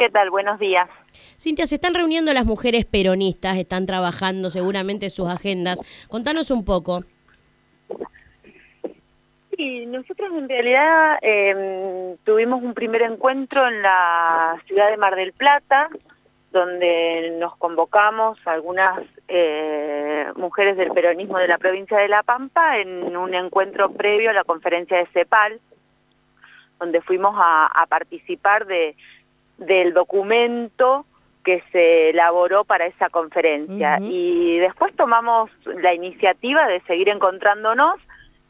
¿Qué tal? Buenos días. Cintia, se están reuniendo las mujeres peronistas, están trabajando seguramente sus agendas. Contanos un poco. Sí, nosotros en realidad em, tuvimos un primer encuentro en la ciudad de Mar del Plata, donde nos convocamos algunas eh, mujeres del peronismo de la provincia de La Pampa en un encuentro previo a la conferencia de CEPAL, donde fuimos a participar de del documento que se elaboró para esa conferencia. Y después tomamos la iniciativa de seguir encontrándonos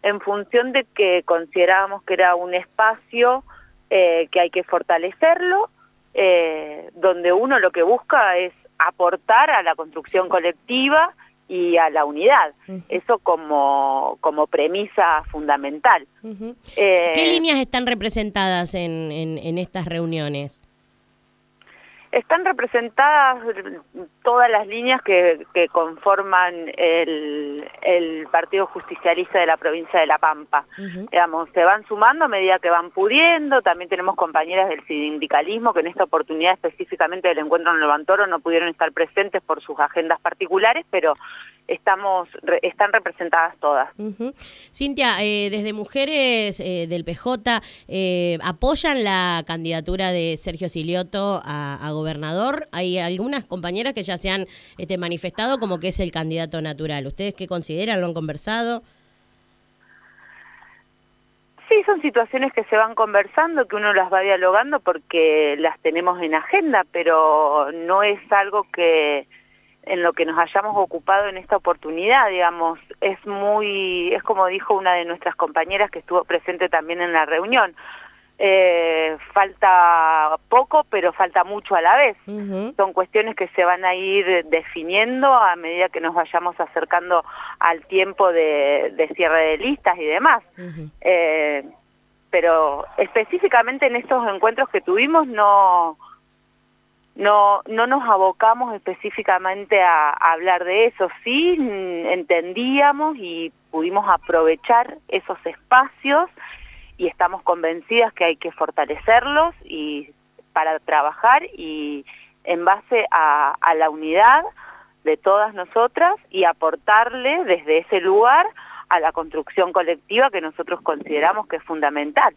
en función de que considerábamos que era un espacio eh, que hay que fortalecerlo, eh, donde uno lo que busca es aportar a la construcción colectiva y a la unidad. Eso como, como premisa fundamental. ¿Qué eh, líneas están representadas en, en estas reuniones? Están representadas todas las líneas que, conforman el, Partido Justicialista de la provincia de La Pampa. Digamos, se van sumando a medida que van pudiendo, también tenemos compañeras del sindicalismo que en esta oportunidad específicamente del encuentro en Levantoro no pudieron estar presentes por sus agendas particulares, pero estamos están representadas todas. Cintia, eh, desde Mujeres eh, del PJ, eh, ¿apoyan la candidatura de Sergio Silioto a, a, gobernador? Hay algunas compañeras que ya se han este, manifestado como que es el candidato natural. ¿Ustedes qué consideran? ¿Lo han conversado? Sí, son situaciones que se van conversando, que uno las va dialogando porque las tenemos en agenda, pero no es algo que en lo que nos hayamos ocupado en esta oportunidad, digamos, es muy, es como dijo una de nuestras compañeras que estuvo presente también en la reunión, eh, falta poco, pero falta mucho a la vez. Son cuestiones que se van a ir definiendo a medida que nos vayamos acercando al tiempo de, cierre de listas y demás. Eh, pero específicamente en estos encuentros que tuvimos no no, no nos abocamos específicamente a, hablar de eso, sí entendíamos y pudimos aprovechar esos espacios y estamos convencidas que hay que fortalecerlos y para trabajar y en base a la unidad de todas nosotras y aportarle desde ese lugar a la construcción colectiva que nosotros consideramos que es fundamental.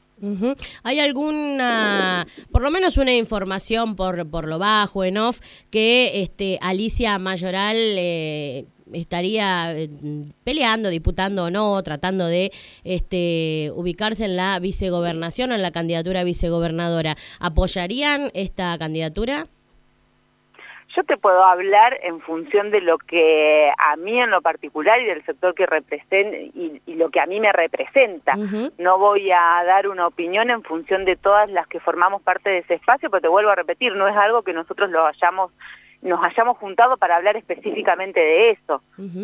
¿Hay alguna, por lo menos una información por, por lo bajo, en off, que este, Alicia Mayoral eh, estaría eh, peleando, disputando o no, tratando de este, ubicarse en la vicegobernación o en la candidatura vicegobernadora? ¿Apoyarían esta candidatura? Yo te puedo hablar en función de lo que a mí en lo particular y del sector que representa y, lo que a mí me representa. No voy a dar una opinión en función de todas las que formamos parte de ese espacio, pero te vuelvo a repetir, no es algo que nosotros lo hayamos nos hayamos juntado para hablar específicamente de eso,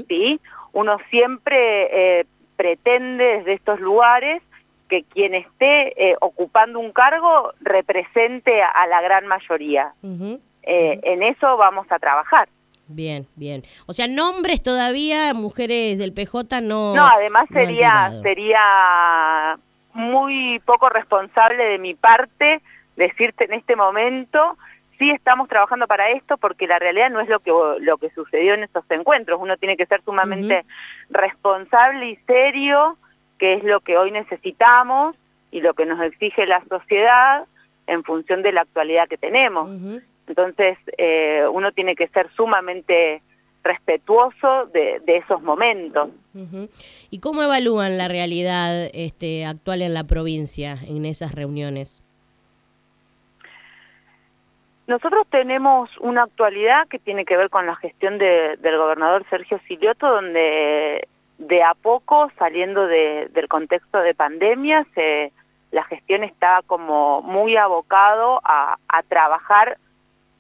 ¿sí? Uno siempre eh, pretende desde estos lugares que quien esté eh, ocupando un cargo represente a, la gran mayoría. Eh, en eso vamos a trabajar. Bien, bien. O sea, nombres todavía, mujeres del PJ no. No, además sería sería muy poco responsable de mi parte decirte en este momento sí estamos trabajando para esto porque la realidad no es lo que lo que sucedió en estos encuentros. Uno tiene que ser sumamente responsable y serio, que es lo que hoy necesitamos y lo que nos exige la sociedad en función de la actualidad que tenemos. Entonces, eh, uno tiene que ser sumamente respetuoso de, esos momentos. ¿Y cómo evalúan la realidad este, actual en la provincia en esas reuniones? Nosotros tenemos una actualidad que tiene que ver con la gestión del gobernador Sergio Silioto, donde de a poco, saliendo del contexto de pandemia, se, la gestión está como muy abocado a, a trabajar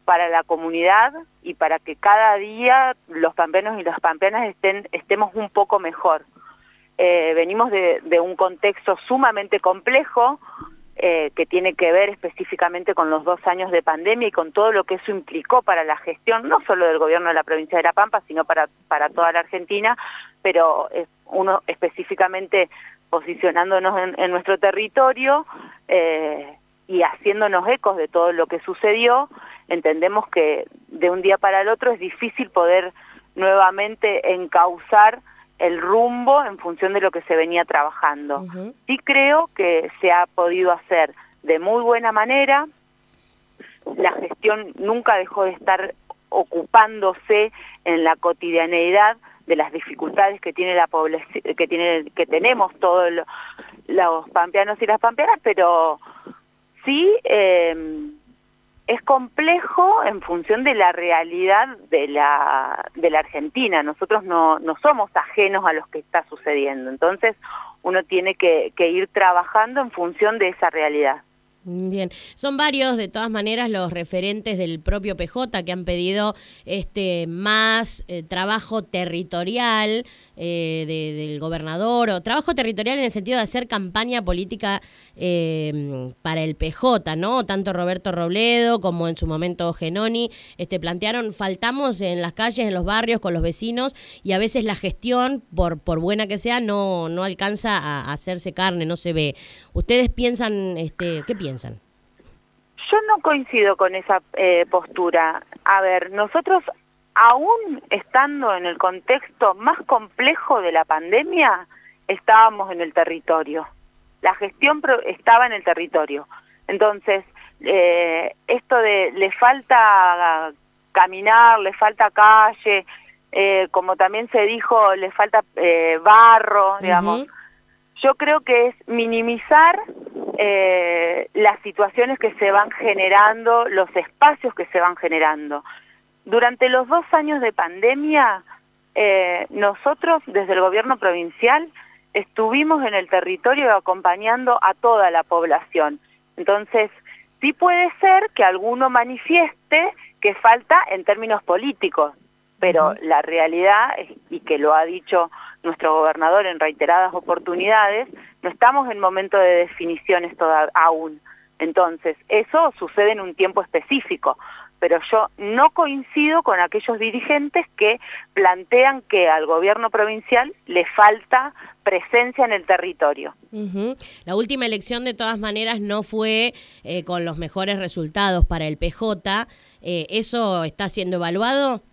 para la comunidad y para que cada día los pampeanos y las pampeanas estemos un poco mejor. Eh, venimos de, un contexto sumamente complejo eh, que tiene que ver específicamente con los dos años de pandemia y con todo lo que eso implicó para la gestión, no solo del gobierno de la provincia de La Pampa, sino para, para toda la Argentina, pero uno específicamente posicionándonos en, nuestro territorio eh, y haciéndonos ecos de todo lo que sucedió, entendemos que de un día para el otro es difícil poder nuevamente encauzar el rumbo en función de lo que se venía trabajando. Sí creo que se ha podido hacer de muy buena manera, la gestión nunca dejó de estar ocupándose en la cotidianeidad de las dificultades que tiene la población, que tiene, que tenemos todos los pampeanos y las pampeanas, pero sí eh, es complejo en función de la realidad de la, de la Argentina. Nosotros no, no somos ajenos a lo que está sucediendo. Entonces, uno tiene que ir trabajando en función de esa realidad. Bien, son varios de todas maneras los referentes del propio PJ que han pedido este más eh, trabajo territorial eh, del gobernador o trabajo territorial en el sentido de hacer campaña política eh, para el PJ, ¿no? Tanto Roberto Robledo como en su momento Genoni este, plantearon faltamos en las calles, en los barrios, con los vecinos y a veces la gestión, por, por buena que sea, no, no alcanza a hacerse carne, no se ve. ¿Ustedes piensan, este, qué piensan? Yo no coincido con esa eh, postura. A ver, nosotros aún estando en el contexto más complejo de la pandemia, estábamos en el territorio. La gestión estaba en el territorio. Entonces, eh, esto de le falta caminar, le falta calle, eh, como también se dijo, le falta eh, barro, digamos. Yo creo que es minimizar las situaciones que se van generando, los espacios que se van generando. Durante los dos años de pandemia, eh, nosotros desde el gobierno provincial estuvimos en el territorio acompañando a toda la población. Entonces, sí puede ser que alguno manifieste que falta en términos políticos, pero la realidad, y que lo ha dicho nuestro gobernador en reiteradas oportunidades, no estamos en momento de definiciones toda, aún. Entonces, eso sucede en un tiempo específico pero yo no coincido con aquellos dirigentes que plantean que al gobierno provincial le falta presencia en el territorio. La última elección de todas maneras no fue eh, con los mejores resultados para el PJ. Eh, ¿Eso está siendo evaluado?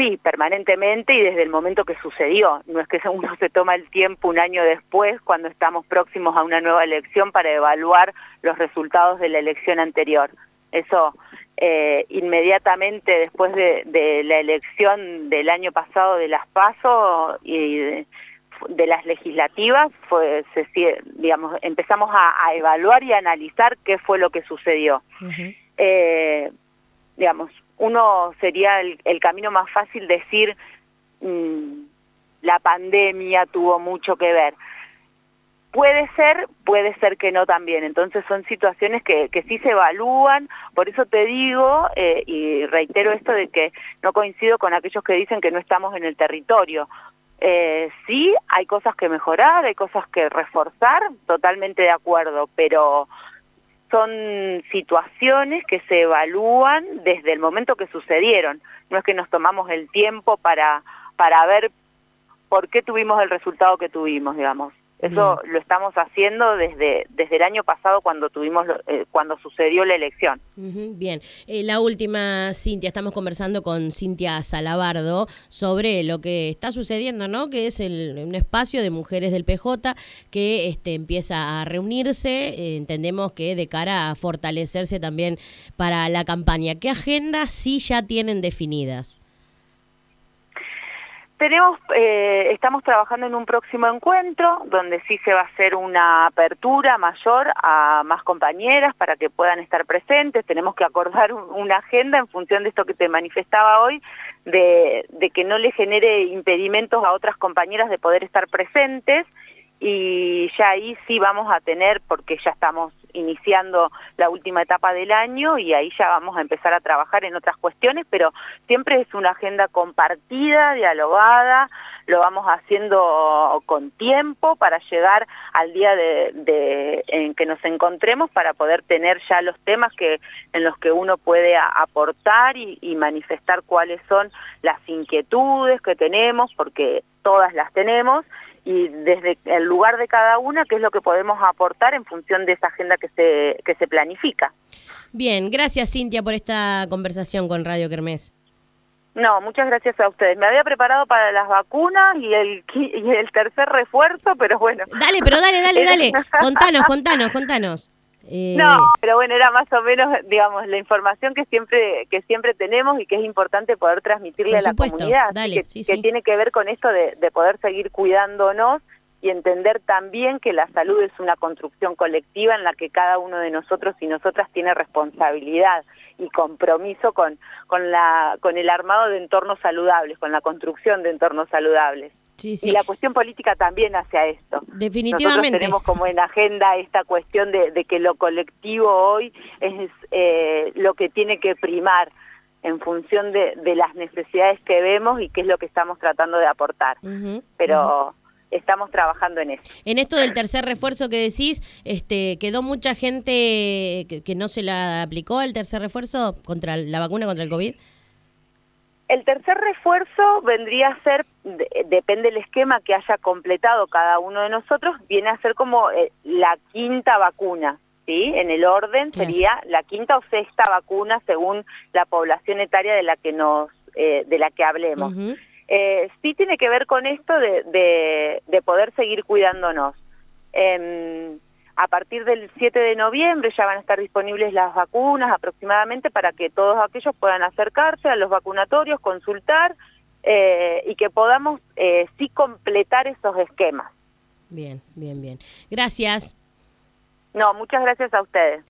Sí, permanentemente y desde el momento que sucedió. No es que uno se toma el tiempo un año después, cuando estamos próximos a una nueva elección, para evaluar los resultados de la elección anterior. Eso eh, inmediatamente después de, la elección del año pasado de las PASO y de, las legislativas, fue, digamos, empezamos a, evaluar y a analizar qué fue lo que sucedió. eh, digamos, uno sería el, camino más fácil decir mm, la pandemia tuvo mucho que ver. Puede ser, puede ser que no también. Entonces son situaciones que, que sí se evalúan. Por eso te digo, eh, y reitero esto de que no coincido con aquellos que dicen que no estamos en el territorio. Eh, sí, hay cosas que mejorar, hay cosas que reforzar, totalmente de acuerdo, pero son situaciones que se evalúan desde el momento que sucedieron. No es que nos tomamos el tiempo para, para ver por qué tuvimos el resultado que tuvimos, digamos. Eso lo estamos haciendo desde, desde el año pasado cuando tuvimos eh, cuando sucedió la elección. bien, eh, la última, Cintia, estamos conversando con Cintia Salabardo sobre lo que está sucediendo, ¿no? Que es el, un espacio de mujeres del PJ que este, empieza a reunirse, eh, entendemos que de cara a fortalecerse también para la campaña. ¿Qué agendas sí ya tienen definidas? Eh, estamos trabajando en un próximo encuentro donde sí se va a hacer una apertura mayor a más compañeras para que puedan estar presentes. Tenemos que acordar una agenda en función de esto que te manifestaba hoy, de que no le genere impedimentos a otras compañeras de poder estar presentes y ya ahí sí vamos a tener, porque ya estamos iniciando la última etapa del año y ahí ya vamos a empezar a trabajar en otras cuestiones, pero siempre es una agenda compartida, dialogada, lo vamos haciendo con tiempo para llegar al día de, en que nos encontremos para poder tener ya los temas que en los que uno puede aportar y, y manifestar cuáles son las inquietudes que tenemos, porque todas las tenemos, y desde el lugar de cada una qué es lo que podemos aportar en función de esa agenda que se, que se planifica. Bien, gracias Cintia por esta conversación con Radio Kermés. No, muchas gracias a ustedes. Me había preparado para las vacunas y el, y el tercer refuerzo, pero bueno. Dale, pero dale, dale, dale. Contanos, contanos, contanos. Eh, no, pero bueno, era más o menos, digamos, la información que siempre que siempre tenemos y que es importante poder transmitirle a la comunidad, que, que tiene que ver con esto de, de poder seguir cuidándonos y entender también que la salud es una construcción colectiva en la que cada uno de nosotros y nosotras tiene responsabilidad y compromiso con, con, la, con el armado de entornos saludables, con la construcción de entornos saludables. Y la cuestión política también hacia esto. Definitivamente. Nosotros tenemos como en agenda esta cuestión de, que lo colectivo hoy es eh, lo que tiene que primar en función de, las necesidades que vemos y qué es lo que estamos tratando de aportar. Pero estamos trabajando en eso. En esto del tercer refuerzo que decís, este, quedó mucha gente que, no se la aplicó el tercer refuerzo contra la vacuna contra el COVID. El tercer refuerzo vendría a ser, depende del esquema que haya completado cada uno de nosotros, viene a ser como eh, la quinta vacuna, ¿sí? En el orden sería la quinta o sexta vacuna según la población etaria de la que nos, eh, de la que hablemos eh, sí tiene que ver con esto de, de, poder seguir cuidándonos. A partir del 7 de noviembre ya van a estar disponibles las vacunas aproximadamente para que todos aquellos puedan acercarse a los vacunatorios, consultar eh, y que podamos eh, sí completar esos esquemas. Bien, bien, bien. Gracias. No, muchas gracias a ustedes.